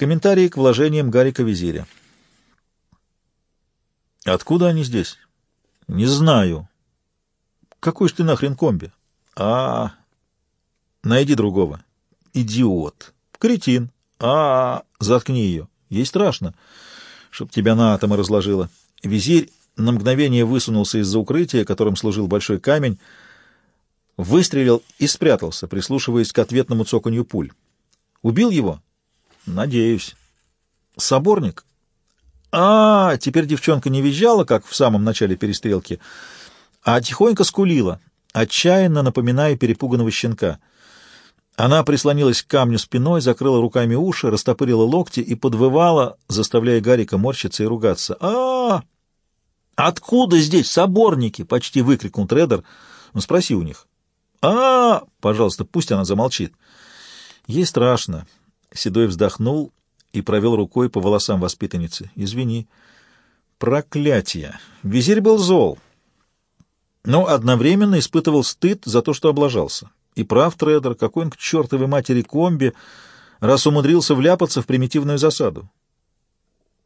Комментарии к вложениям Гарика Визиря. Откуда они здесь? Не знаю. Какой ж ты нахрен комби? А, найди другого. Идиот. Кретин. А, заткни ее. Ей страшно, чтоб тебя на атомы разложило. Визирь на мгновение высунулся из-за укрытия, которым служил большой камень, выстрелил и спрятался, прислушиваясь к ответному цоканью пуль. Убил его? Надеюсь. Соборник? А, теперь девчонка не визжала, как в самом начале перестрелки, а тихонько скулила, отчаянно напоминая перепуганного щенка. Она прислонилась к камню спиной, закрыла руками уши, растопырила локти и подвывала, заставляя Гарика морщиться и ругаться. а а, -а! «Откуда здесь соборники?» — почти выкрикнул трейдер. «Ну, спроси у них». а, -а, -а Пожалуйста, пусть она замолчит. Ей страшно. Седой вздохнул и провел рукой по волосам воспитанницы. «Извини». «Проклятие!» Визирь был зол, но одновременно испытывал стыд за то, что облажался. И прав трейдер, какой он к чертовой матери комби, раз умудрился вляпаться в примитивную засаду.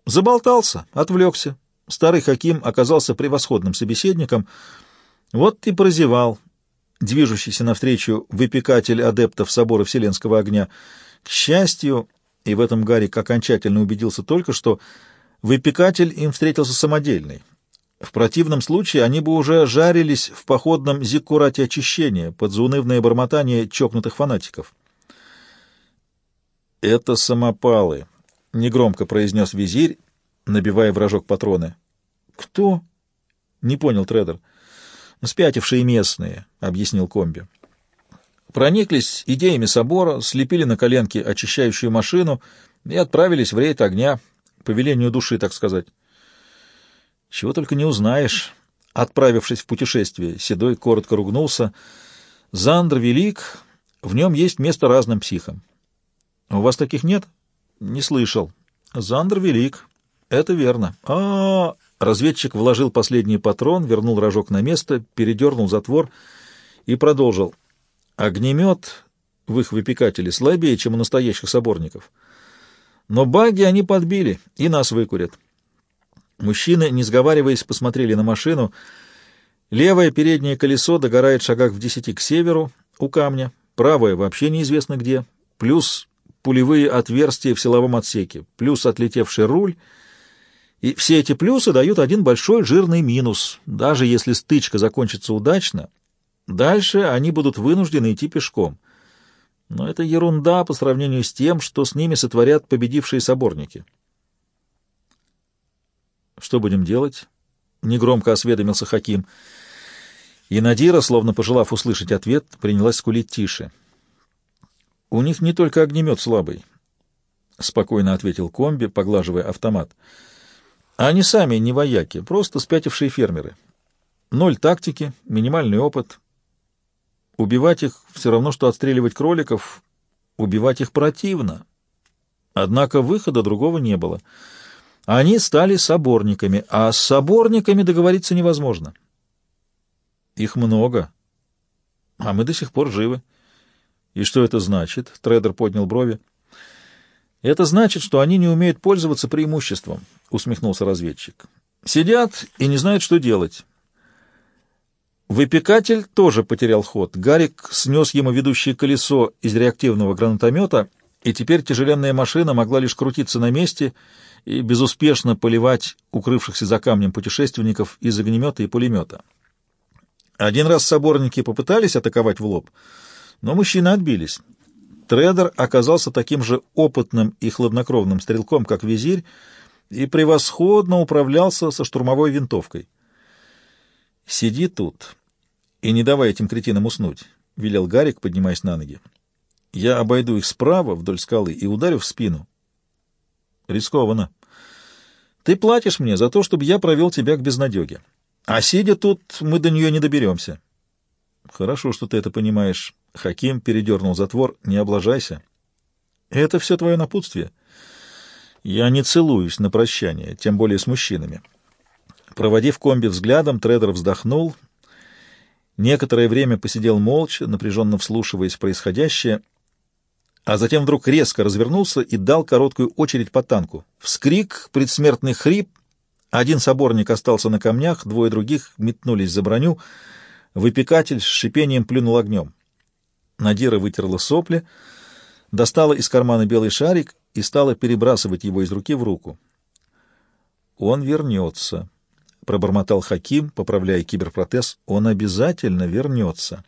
Заболтался, отвлекся. Старый Хаким оказался превосходным собеседником. Вот и прозевал, движущийся навстречу выпекатель адептов Собора Вселенского Огня. К счастью, и в этом Гарик окончательно убедился только, что выпекатель им встретился самодельный. В противном случае они бы уже жарились в походном зиккурате очищения под заунывное бормотание чокнутых фанатиков. «Это самопалы», — негромко произнес визирь, набивая в рожок патроны. «Кто?» — не понял трейдер. «Спятившие местные», — объяснил комби. Прониклись идеями собора, слепили на коленке очищающую машину и отправились в рейд огня, по велению души, так сказать. Чего только не узнаешь, отправившись в путешествие. Седой коротко ругнулся. Зандр велик, в нем есть место разным психам. У вас таких нет? Не слышал. Зандр велик. Это верно. А, -а, -а Разведчик вложил последний патрон, вернул рожок на место, передернул затвор и продолжил. Огнемет в их выпекателе слабее, чем у настоящих соборников. Но баги они подбили и нас выкурят. Мужчины, не сговариваясь, посмотрели на машину. Левое переднее колесо догорает в шагах в десяти к северу, у камня. Правое вообще неизвестно где. Плюс пулевые отверстия в силовом отсеке. Плюс отлетевший руль. И все эти плюсы дают один большой жирный минус. Даже если стычка закончится удачно, Дальше они будут вынуждены идти пешком. Но это ерунда по сравнению с тем, что с ними сотворят победившие соборники. «Что будем делать?» — негромко осведомился Хаким. И Надира, словно пожелав услышать ответ, принялась скулить тише. «У них не только огнемет слабый», — спокойно ответил комби, поглаживая автомат. «Они сами не вояки, просто спятившие фермеры. Ноль тактики, минимальный опыт, Убивать их все равно, что отстреливать кроликов. Убивать их противно. Однако выхода другого не было. Они стали соборниками, а с соборниками договориться невозможно. Их много, а мы до сих пор живы. И что это значит? Трейдер поднял брови. Это значит, что они не умеют пользоваться преимуществом, усмехнулся разведчик. Сидят и не знают, что делать. Выпекатель тоже потерял ход. Гарик снес ему ведущее колесо из реактивного гранатомета, и теперь тяжеленная машина могла лишь крутиться на месте и безуспешно поливать укрывшихся за камнем путешественников из огнемета и пулемета. Один раз соборники попытались атаковать в лоб, но мужчины отбились. Трейдер оказался таким же опытным и хладнокровным стрелком, как визирь, и превосходно управлялся со штурмовой винтовкой. «Сиди тут и не давай этим кретинам уснуть», — велел Гарик, поднимаясь на ноги. «Я обойду их справа вдоль скалы и ударю в спину». «Рискованно. Ты платишь мне за то, чтобы я провел тебя к безнадеге. А сидя тут, мы до нее не доберемся». «Хорошо, что ты это понимаешь». Хаким передернул затвор. «Не облажайся». «Это все твое напутствие». «Я не целуюсь на прощание, тем более с мужчинами». Проводив комби взглядом, трейдер вздохнул. Некоторое время посидел молча, напряженно вслушиваясь в происходящее. а затем вдруг резко развернулся и дал короткую очередь по танку. Вскрик, предсмертный хрип. Один соборник остался на камнях, двое других метнулись за броню. Выпекатель с шипением плюнул огнем. Надира вытерла сопли, достала из кармана белый шарик и стала перебрасывать его из руки в руку. «Он вернется», — пробормотал Хаким, поправляя киберпротез. «Он обязательно вернется».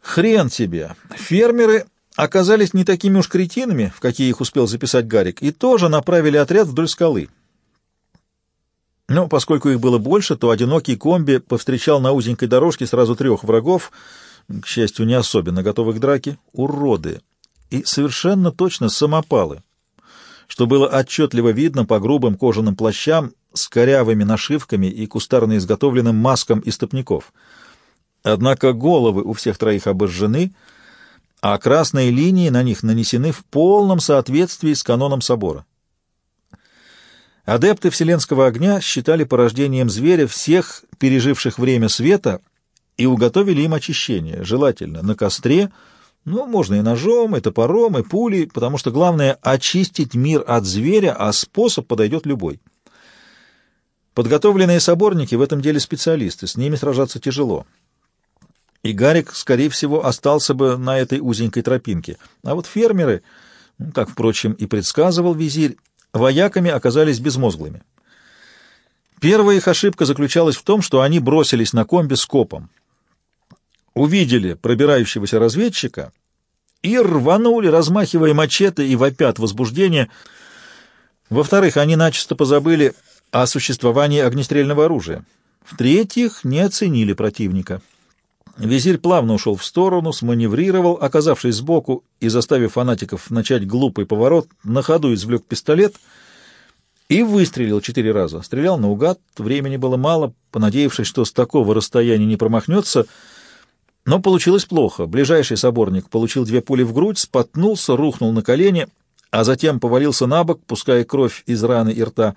Хрен тебе! Фермеры оказались не такими уж кретинами, в какие их успел записать Гарик, и тоже направили отряд вдоль скалы. Но поскольку их было больше, то одинокий комби повстречал на узенькой дорожке сразу трех врагов, к счастью, не особенно готовых к драке, уроды, и совершенно точно самопалы, что было отчетливо видно по грубым кожаным плащам с корявыми нашивками и кустарно изготовленным маскам истопников — Однако головы у всех троих обожжены, а красные линии на них нанесены в полном соответствии с каноном собора. Адепты Вселенского огня считали порождением зверя всех, переживших время света, и уготовили им очищение, желательно на костре, ну, можно и ножом, и топором, и пулей, потому что главное — очистить мир от зверя, а способ подойдет любой. Подготовленные соборники в этом деле специалисты, с ними сражаться тяжело и Гарик, скорее всего, остался бы на этой узенькой тропинке. А вот фермеры, ну, как, впрочем, и предсказывал визирь, вояками оказались безмозглыми. Первая их ошибка заключалась в том, что они бросились на комби с копом. Увидели пробирающегося разведчика и рванули, размахивая мачете и вопя от возбуждения. Во-вторых, они начисто позабыли о существовании огнестрельного оружия. В-третьих, не оценили противника. Визирь плавно ушел в сторону, сманеврировал, оказавшись сбоку и заставив фанатиков начать глупый поворот, на ходу извлек пистолет и выстрелил четыре раза. Стрелял наугад, времени было мало, понадеявшись, что с такого расстояния не промахнется, но получилось плохо. Ближайший соборник получил две пули в грудь, споткнулся, рухнул на колени, а затем повалился на бок, пуская кровь из раны и рта.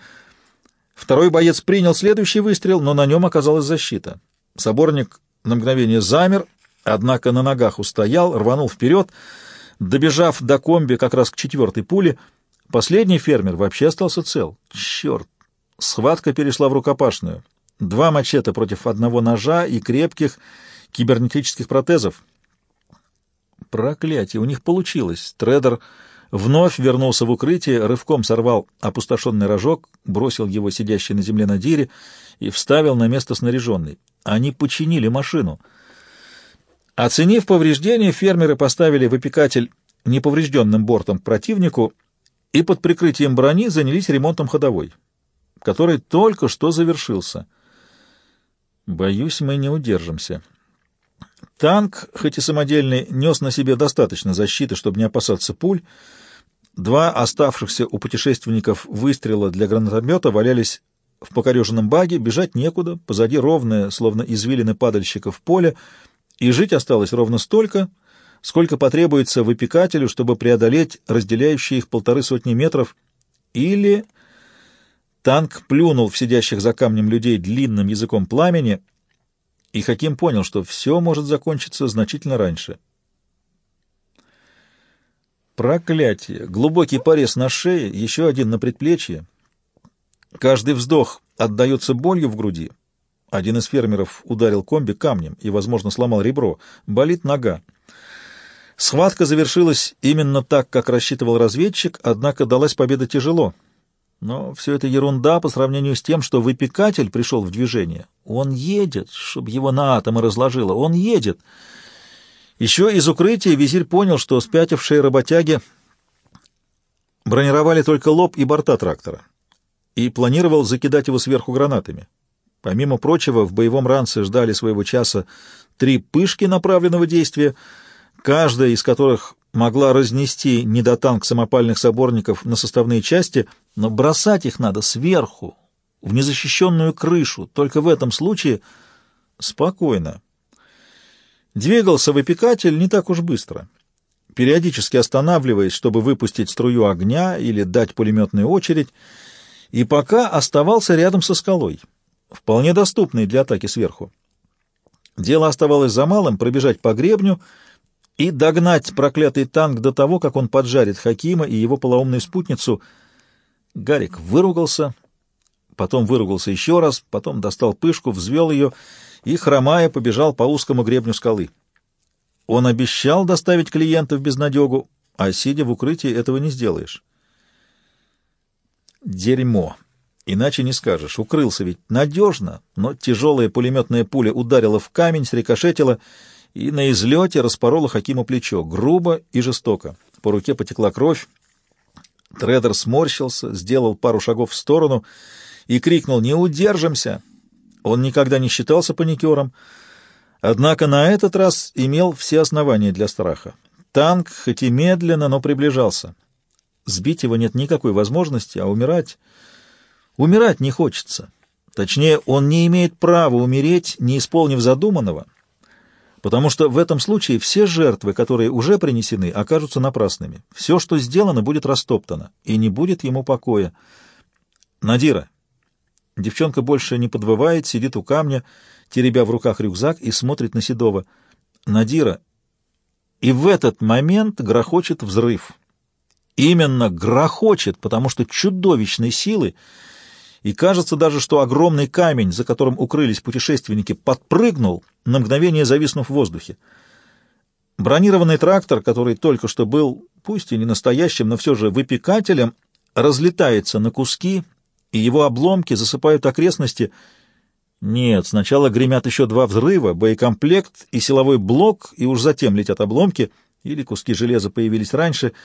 Второй боец принял следующий выстрел, но на нем оказалась защита. Соборник на мгновение замер, однако на ногах устоял, рванул вперед, добежав до комби как раз к четвертой пуле. Последний фермер вообще остался цел. Черт! Схватка перешла в рукопашную. Два мачете против одного ножа и крепких кибернетических протезов. Проклятие! У них получилось. Тредер вновь вернулся в укрытие, рывком сорвал опустошенный рожок, бросил его сидящий на земле на дире и вставил на место снаряженный. Они починили машину. Оценив повреждения, фермеры поставили выпекатель неповрежденным бортом к противнику и под прикрытием брони занялись ремонтом ходовой, который только что завершился. Боюсь, мы не удержимся. Танк, хоть и самодельный, нес на себе достаточно защиты, чтобы не опасаться пуль. Два оставшихся у путешественников выстрела для гранатомета валялись в покореженном баге, бежать некуда, позади ровное, словно извилины падальщиков, поле, и жить осталось ровно столько, сколько потребуется выпекателю, чтобы преодолеть разделяющие их полторы сотни метров, или танк плюнул в сидящих за камнем людей длинным языком пламени, и Хаким понял, что все может закончиться значительно раньше. Проклятие! Глубокий порез на шее, еще один на предплечье — Каждый вздох отдается болью в груди. Один из фермеров ударил комби камнем и, возможно, сломал ребро. Болит нога. Схватка завершилась именно так, как рассчитывал разведчик, однако далась победа тяжело. Но все это ерунда по сравнению с тем, что выпекатель пришел в движение. Он едет, чтобы его на атомы разложило. Он едет. Еще из укрытия визирь понял, что спятившие работяги бронировали только лоб и борта трактора и планировал закидать его сверху гранатами. Помимо прочего, в боевом ранце ждали своего часа три пышки направленного действия, каждая из которых могла разнести недотанк самопальных соборников на составные части, но бросать их надо сверху, в незащищенную крышу, только в этом случае спокойно. Двигался выпекатель не так уж быстро, периодически останавливаясь, чтобы выпустить струю огня или дать пулеметную очередь, и пока оставался рядом со скалой, вполне доступной для атаки сверху. Дело оставалось за малым — пробежать по гребню и догнать проклятый танк до того, как он поджарит Хакима и его полоумную спутницу. Гарик выругался, потом выругался еще раз, потом достал пышку, взвел ее и, хромая, побежал по узкому гребню скалы. Он обещал доставить клиента в безнадегу, а сидя в укрытии этого не сделаешь. Дерьмо. Иначе не скажешь. Укрылся ведь надежно, но тяжелая пулеметная пуля ударила в камень, срикошетила и на излете распорола Хакиму плечо, грубо и жестоко. По руке потекла кровь. Тредер сморщился, сделал пару шагов в сторону и крикнул «Не удержимся!». Он никогда не считался паникером, однако на этот раз имел все основания для страха. Танк, хоть и медленно, но приближался. Сбить его нет никакой возможности, а умирать... Умирать не хочется. Точнее, он не имеет права умереть, не исполнив задуманного, потому что в этом случае все жертвы, которые уже принесены, окажутся напрасными. Все, что сделано, будет растоптано, и не будет ему покоя. Надира. Девчонка больше не подвывает, сидит у камня, теребя в руках рюкзак и смотрит на Седова. Надира. И в этот момент грохочет взрыв. Именно грохочет, потому что чудовищной силы и кажется даже, что огромный камень, за которым укрылись путешественники, подпрыгнул, на мгновение зависнув в воздухе. Бронированный трактор, который только что был, пусть и не настоящим, но все же выпекателем, разлетается на куски, и его обломки засыпают окрестности. Нет, сначала гремят еще два взрыва, боекомплект и силовой блок, и уж затем летят обломки, или куски железа появились раньше —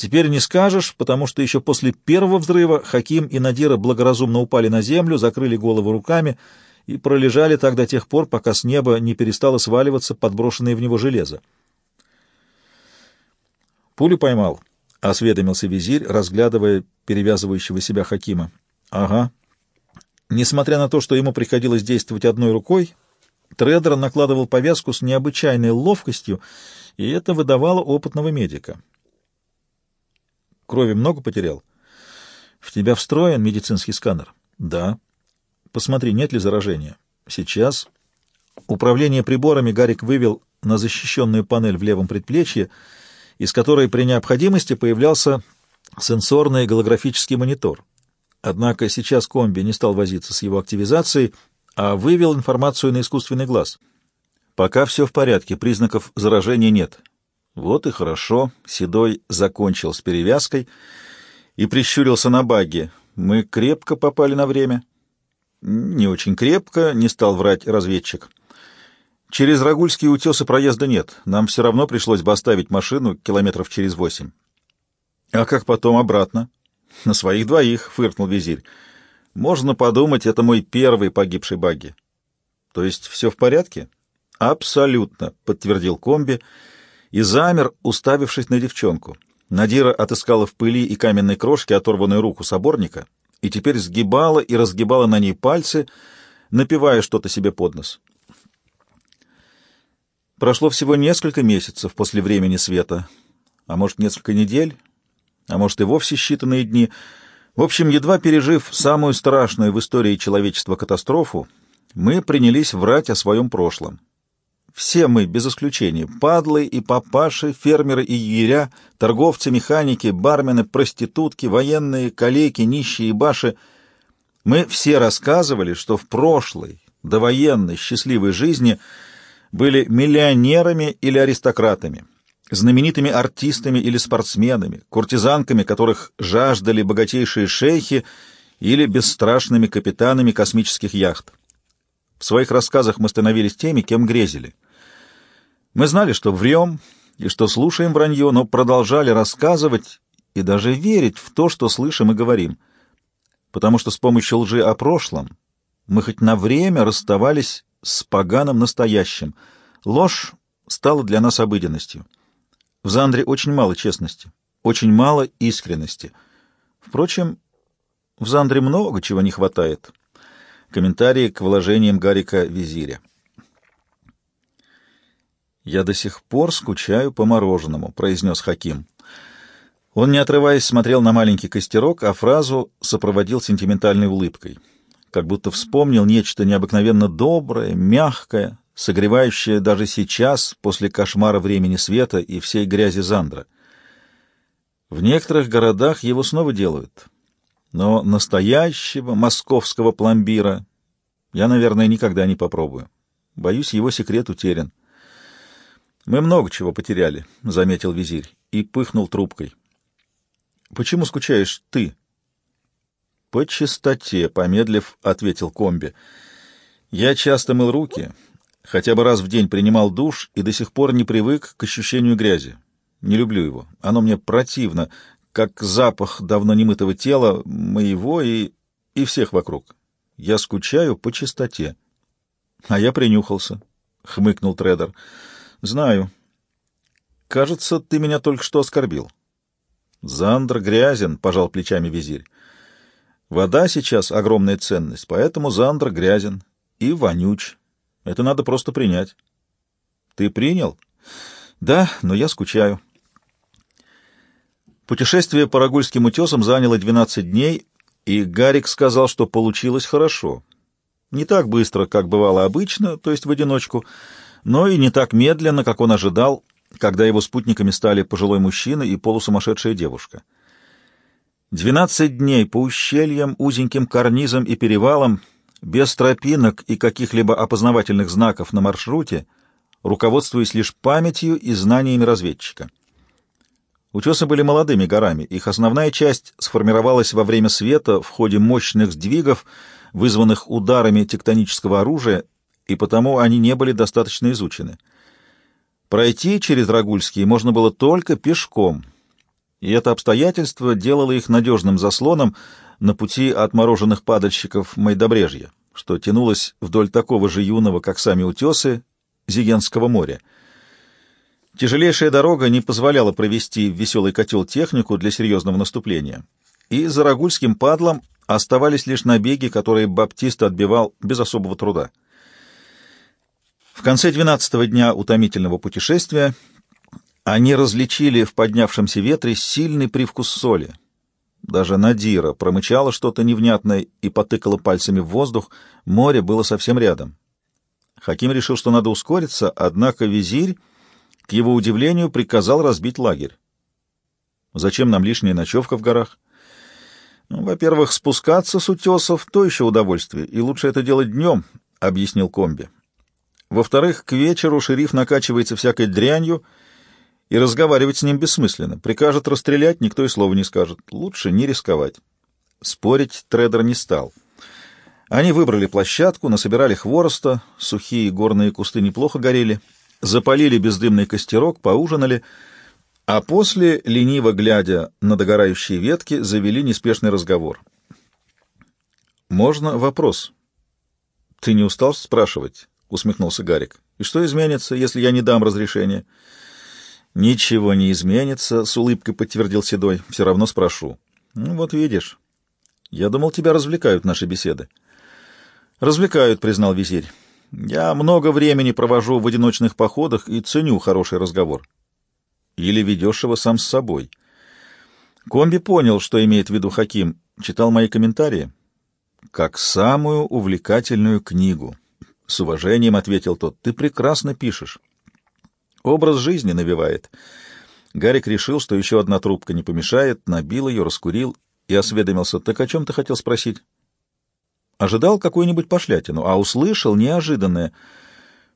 Теперь не скажешь, потому что еще после первого взрыва Хаким и Надира благоразумно упали на землю, закрыли голову руками и пролежали так до тех пор, пока с неба не перестало сваливаться подброшенное в него железо. «Пулю поймал», — осведомился визирь, разглядывая перевязывающего себя Хакима. «Ага». Несмотря на то, что ему приходилось действовать одной рукой, Тредер накладывал повязку с необычайной ловкостью, и это выдавало опытного медика. Крови много потерял? В тебя встроен медицинский сканер? Да. Посмотри, нет ли заражения. Сейчас. Управление приборами Гарик вывел на защищенную панель в левом предплечье, из которой при необходимости появлялся сенсорный голографический монитор. Однако сейчас комби не стал возиться с его активизацией, а вывел информацию на искусственный глаз. Пока все в порядке, признаков заражения нет. Вот и хорошо. Седой закончил с перевязкой и прищурился на багги. Мы крепко попали на время. Не очень крепко, не стал врать разведчик. Через Рагульские утесы проезда нет. Нам все равно пришлось бы оставить машину километров через восемь. А как потом обратно? На своих двоих, фыркнул визирь. Можно подумать, это мой первый погибший багги. То есть все в порядке? Абсолютно, подтвердил комби и замер, уставившись на девчонку. Надира отыскала в пыли и каменной крошке оторванную руку соборника и теперь сгибала и разгибала на ней пальцы, напивая что-то себе под нос. Прошло всего несколько месяцев после времени света, а может, несколько недель, а может, и вовсе считанные дни. В общем, едва пережив самую страшную в истории человечества катастрофу, мы принялись врать о своем прошлом. Все мы, без исключения, падлы и папаши, фермеры и егеря, торговцы, механики, бармены, проститутки, военные, калеки, нищие и баши, мы все рассказывали, что в прошлой, довоенной, счастливой жизни были миллионерами или аристократами, знаменитыми артистами или спортсменами, куртизанками, которых жаждали богатейшие шейхи или бесстрашными капитанами космических яхт. В своих рассказах мы становились теми, кем грезили. Мы знали, что врем и что слушаем вранье, но продолжали рассказывать и даже верить в то, что слышим и говорим, потому что с помощью лжи о прошлом мы хоть на время расставались с поганым настоящим. Ложь стала для нас обыденностью. В Зандре очень мало честности, очень мало искренности. Впрочем, в Зандре много чего не хватает. Комментарии к вложениям Гарика Визиря. «Я до сих пор скучаю по мороженому», — произнес Хаким. Он, не отрываясь, смотрел на маленький костерок, а фразу сопроводил сентиментальной улыбкой, как будто вспомнил нечто необыкновенно доброе, мягкое, согревающее даже сейчас, после кошмара времени света и всей грязи Зандра. В некоторых городах его снова делают, но настоящего московского пломбира я, наверное, никогда не попробую. Боюсь, его секрет утерян. «Мы много чего потеряли», — заметил визирь и пыхнул трубкой. «Почему скучаешь ты?» «По чистоте», — помедлив, ответил комби. «Я часто мыл руки, хотя бы раз в день принимал душ и до сих пор не привык к ощущению грязи. Не люблю его. Оно мне противно, как запах давно немытого тела, моего и... и всех вокруг. Я скучаю по чистоте». «А я принюхался», — хмыкнул Тредер. «Знаю. Кажется, ты меня только что оскорбил». «Зандр грязен», — пожал плечами визирь. «Вода сейчас огромная ценность, поэтому Зандр грязен и вонюч. Это надо просто принять». «Ты принял?» «Да, но я скучаю». Путешествие по Рагульским утесам заняло 12 дней, и Гарик сказал, что получилось хорошо. Не так быстро, как бывало обычно, то есть в одиночку, но и не так медленно, как он ожидал, когда его спутниками стали пожилой мужчина и полусумасшедшая девушка. Двенадцать дней по ущельям, узеньким карнизам и перевалам, без тропинок и каких-либо опознавательных знаков на маршруте, руководствуясь лишь памятью и знаниями разведчика. Утесы были молодыми горами, их основная часть сформировалась во время света в ходе мощных сдвигов, вызванных ударами тектонического оружия, и потому они не были достаточно изучены. Пройти через Рагульские можно было только пешком, и это обстоятельство делало их надежным заслоном на пути отмороженных падальщиков Майдобрежья, что тянулось вдоль такого же юного, как сами утесы, Зигенского моря. Тяжелейшая дорога не позволяла провести в веселый котел технику для серьезного наступления, и за Рагульским падлом оставались лишь набеги, которые Баптист отбивал без особого труда. В конце двенадцатого дня утомительного путешествия они различили в поднявшемся ветре сильный привкус соли. Даже Надира промычала что-то невнятное и потыкала пальцами в воздух, море было совсем рядом. Хаким решил, что надо ускориться, однако визирь, к его удивлению, приказал разбить лагерь. «Зачем нам лишняя ночевка в горах?» ну, «Во-первых, спускаться с утесов — то еще удовольствие, и лучше это делать днем», — объяснил комби. Во-вторых, к вечеру шериф накачивается всякой дрянью, и разговаривать с ним бессмысленно. Прикажет расстрелять, никто и слова не скажет. Лучше не рисковать. Спорить трейдер не стал. Они выбрали площадку, насобирали хвороста, сухие горные кусты неплохо горели, запалили бездымный костерок, поужинали, а после, лениво глядя на догорающие ветки, завели неспешный разговор. «Можно вопрос?» «Ты не устал спрашивать?» — усмехнулся Гарик. «И что изменится, если я не дам разрешения?» «Ничего не изменится», — с улыбкой подтвердил Седой. «Все равно спрошу». «Ну, вот видишь. Я думал, тебя развлекают наши беседы». «Развлекают», — признал визирь. «Я много времени провожу в одиночных походах и ценю хороший разговор». «Или ведешь его сам с собой». Комби понял, что имеет в виду Хаким, читал мои комментарии. «Как самую увлекательную книгу». С уважением ответил тот. Ты прекрасно пишешь. Образ жизни навевает. Гарик решил, что еще одна трубка не помешает, набил ее, раскурил и осведомился. Так о чем ты хотел спросить? Ожидал какую-нибудь пошлятину, а услышал неожиданное.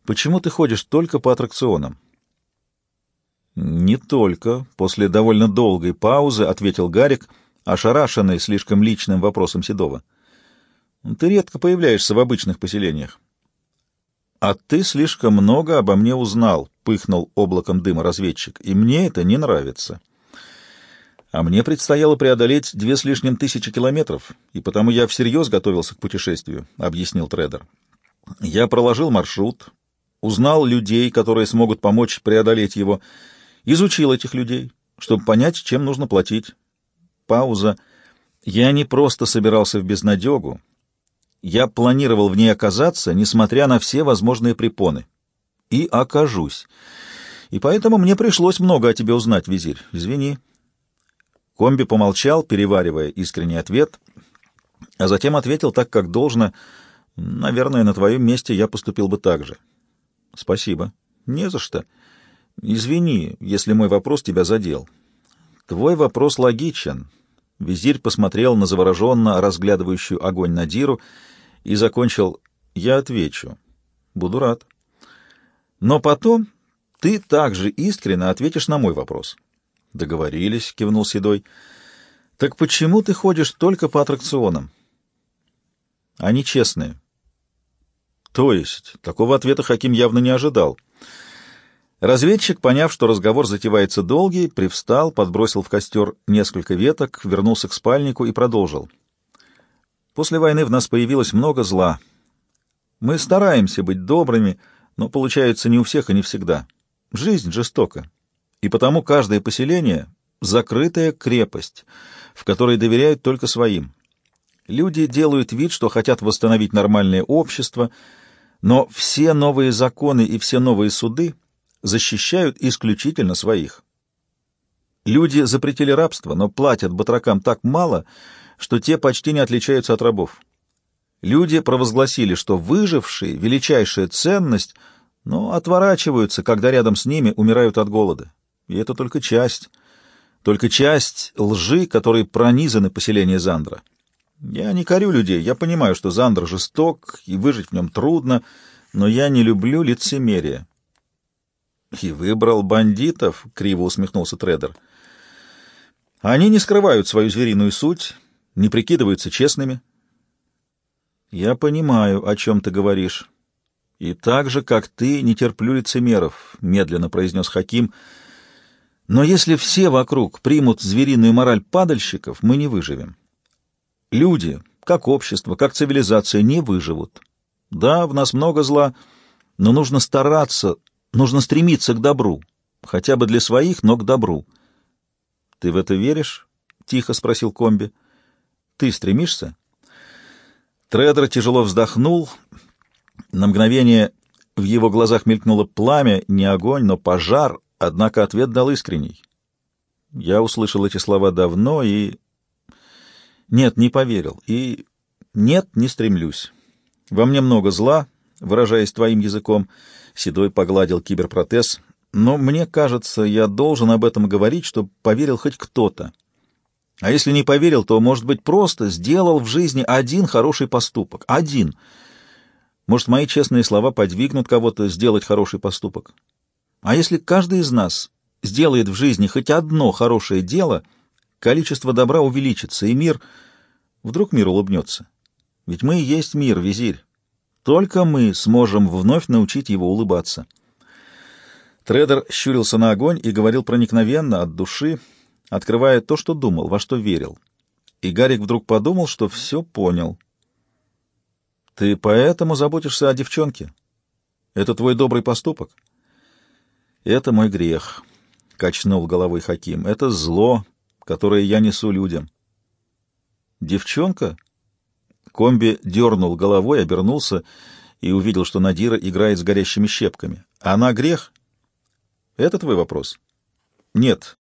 Почему ты ходишь только по аттракционам? Не только. После довольно долгой паузы ответил Гарик, ошарашенный слишком личным вопросом Седова. Ты редко появляешься в обычных поселениях. «А ты слишком много обо мне узнал», — пыхнул облаком дыма разведчик, — «и мне это не нравится». «А мне предстояло преодолеть две с лишним тысячи километров, и потому я всерьез готовился к путешествию», — объяснил трейдер. «Я проложил маршрут, узнал людей, которые смогут помочь преодолеть его, изучил этих людей, чтобы понять, чем нужно платить». Пауза. «Я не просто собирался в безнадегу, я планировал в ней оказаться, несмотря на все возможные препоны. И окажусь. И поэтому мне пришлось много о тебе узнать, визирь. Извини. Комби помолчал, переваривая искренний ответ, а затем ответил так, как должно. Наверное, на твоем месте я поступил бы так же. Спасибо. Не за что. Извини, если мой вопрос тебя задел. Твой вопрос логичен. Визирь посмотрел на завороженно разглядывающую огонь Надиру и закончил «Я отвечу. Буду рад». Но потом ты также искренне ответишь на мой вопрос. Договорились, кивнул Седой. Так почему ты ходишь только по аттракционам? Они честные. То есть, такого ответа Хаким явно не ожидал. Разведчик, поняв, что разговор затевается долгий, привстал, подбросил в костер несколько веток, вернулся к спальнику и продолжил. После войны в нас появилось много зла. Мы стараемся быть добрыми, но получается не у всех и не всегда. Жизнь жестока, и потому каждое поселение — закрытая крепость, в которой доверяют только своим. Люди делают вид, что хотят восстановить нормальное общество, но все новые законы и все новые суды защищают исключительно своих. Люди запретили рабство, но платят батракам так мало, что те почти не отличаются от рабов. Люди провозгласили, что выжившие — величайшая ценность, но отворачиваются, когда рядом с ними умирают от голода. И это только часть, только часть лжи, которой пронизаны поселения Зандра. Я не корю людей, я понимаю, что Зандр жесток, и выжить в нем трудно, но я не люблю лицемерие. И выбрал бандитов, — криво усмехнулся Тредер. Они не скрывают свою звериную суть, не прикидываются честными. Я понимаю, о чем ты говоришь. И так же, как ты, не терплю лицемеров, — медленно произнес Хаким. Но если все вокруг примут звериную мораль падальщиков, мы не выживем. Люди, как общество, как цивилизация, не выживут. Да, в нас много зла, но нужно стараться, нужно стремиться к добру, хотя бы для своих, но к добру. — Ты в это веришь? — тихо спросил Комби. — Ты стремишься? Тредер тяжело вздохнул. На мгновение в его глазах мелькнуло пламя, не огонь, но пожар, однако ответ дал искренний. Я услышал эти слова давно и нет, не поверил. И нет, не стремлюсь. Во мне много зла, выражаясь твоим языком. Седой погладил киберпротез. Но мне кажется, я должен об этом говорить, чтобы поверил хоть кто-то. А если не поверил, то, может быть, просто сделал в жизни один хороший поступок. Один. Может, мои честные слова подвигнут кого-то сделать хороший поступок. А если каждый из нас сделает в жизни хоть одно хорошее дело — количество добра увеличится, и мир... Вдруг мир улыбнется. Ведь мы и есть мир, визирь. Только мы сможем вновь научить его улыбаться. Тредер щурился на огонь и говорил проникновенно, от души, открывая то, что думал, во что верил. И Гарик вдруг подумал, что все понял. «Ты поэтому заботишься о девчонке? Это твой добрый поступок?» «Это мой грех», — качнул головой Хаким. «Это зло, которое я несу людям. Девчонка? Комби дернул головой, обернулся и увидел, что Надира играет с горящими щепками. Она грех? Это твой вопрос? Нет,